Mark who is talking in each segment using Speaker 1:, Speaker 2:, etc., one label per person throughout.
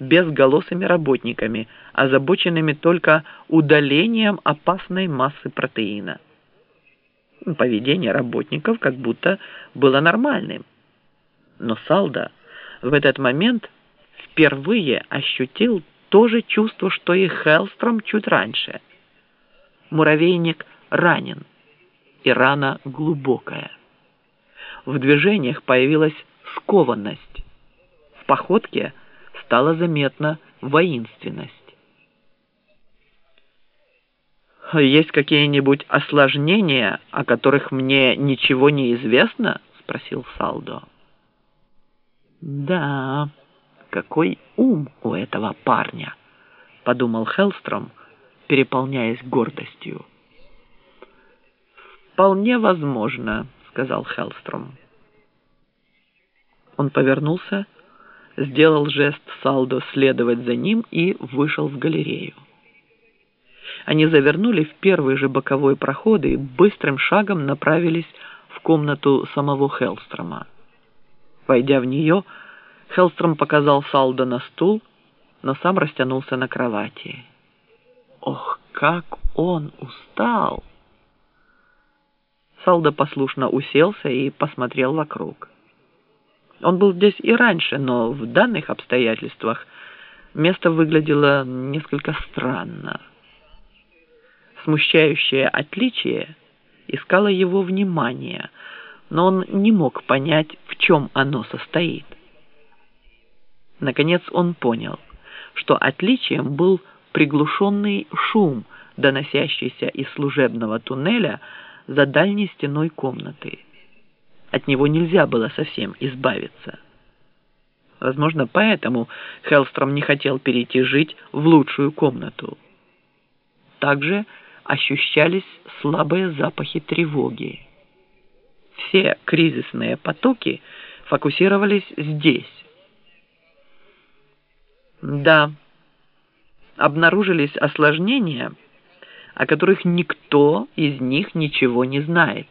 Speaker 1: безголосыми работниками, озабоченными только удалением опасной массы протеина. Поведение работников как будто было нормальным. Но Салда в этот момент впервые ощутил то же чувство, что и Хелстром чуть раньше. Муравейник ранен, и рана глубокая. В движениях появилась скованность. В походке стала заметна воинственность. «Есть какие-нибудь осложнения, о которых мне ничего не известно?» — спросил Салдо. «Да, какой ум у этого парня!» — подумал Хелстром, переполняясь гордостью. «Вполне возможно», — сказал Хелстром. Он повернулся, сделал жест Салдо следовать за ним и вышел в галерею. Они завернули в первый же боковой проход и быстрым шагом направились в комнату самого Хелстрома. Войдя в нее, Хелстром показал Салдо на стул, но сам растянулся на кровати. Ох, как он устал! Салдо послушно уселся и посмотрел вокруг. Он был здесь и раньше, но в данных обстоятельствах место выглядело несколько странно. Смущающее отличие искало его внимание, но он не мог понять, в чем оно состоит. Наконец он понял, что отличием был приглушенный шум, доносящийся из служебного туннеля за дальней стеной комнаты. От него нельзя было совсем избавиться. Возможно, поэтому Хеллстром не хотел перейти жить в лучшую комнату. Также ощущались слабые запахи тревоги. Все кризисные потоки фокусировались здесь. Да, обнаружились осложнения, о которых никто из них ничего не знает,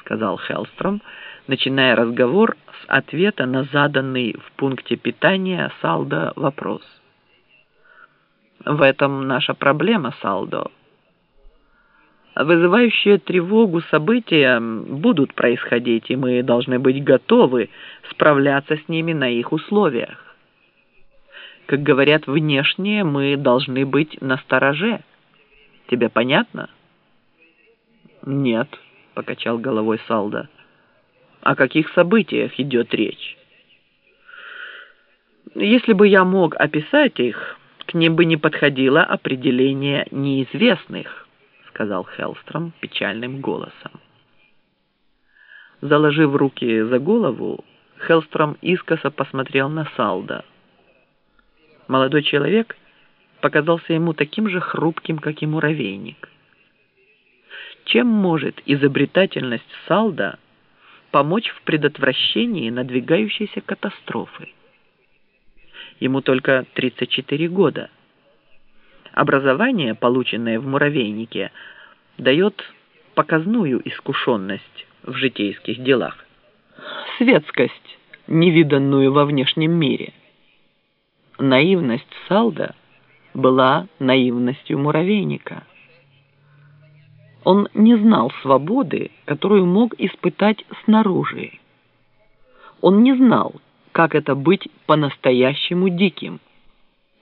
Speaker 1: сказал Хеллстром, начиная разговор с ответа на заданный в пункте питания Салдо вопрос. В этом наша проблема, Салдо. Вызывающие тревогу события будут происходить, и мы должны быть готовы справляться с ними на их условиях. Как говорят внешние, мы должны быть на стороже. Тебе понятно? Нет, покачал головой Салда. О каких событиях идет речь? Если бы я мог описать их, к ним бы не подходило определение неизвестных сказал Хелстром печальным голосом. Заложив руки за голову, Хелстром искоса посмотрел на Салда. Молодой человек показался ему таким же хрупким, как и муравейник. Чем может изобретательность Салда помочь в предотвращении надвигающейся катастрофы? Ему только 34 года – Образование, полученное в муравейнике, дает показную искушенность в житейских делах. Светскость, невиданную во внешнем мире. Наивность Салда была наивностью муравейника. Он не знал свободы, которую мог испытать снаружи. Он не знал, как это быть по-настоящему диким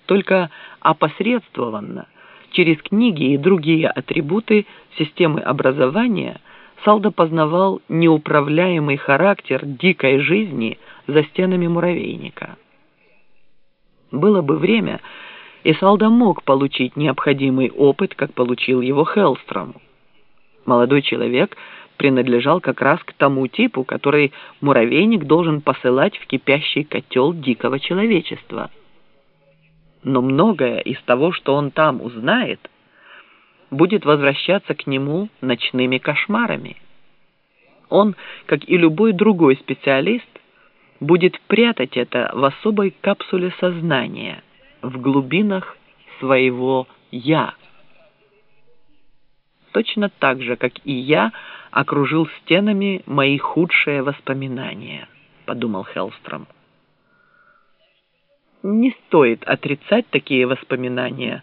Speaker 1: только опосредствованно, через книги и другие атрибуты системы образования, Салда познавал неуправляемый характер дикой жизни за стенами муравейника. Было бы время, и Салда мог получить необходимый опыт, как получил его Хеллстром. Молодой человек принадлежал как раз к тому типу, который муравейник должен посылать в кипящий котел дикого человечества – но многое из того, что он там узнает, будет возвращаться к нему ночными кошмарами. Он, как и любой другой специалист, будет прятать это в особой капсуле сознания, в глубинах своего «я». Точно так же, как и я, окружил стенами мои худшие воспоминания, подумал Хеллстром. Не стоит отрицать такие воспоминания,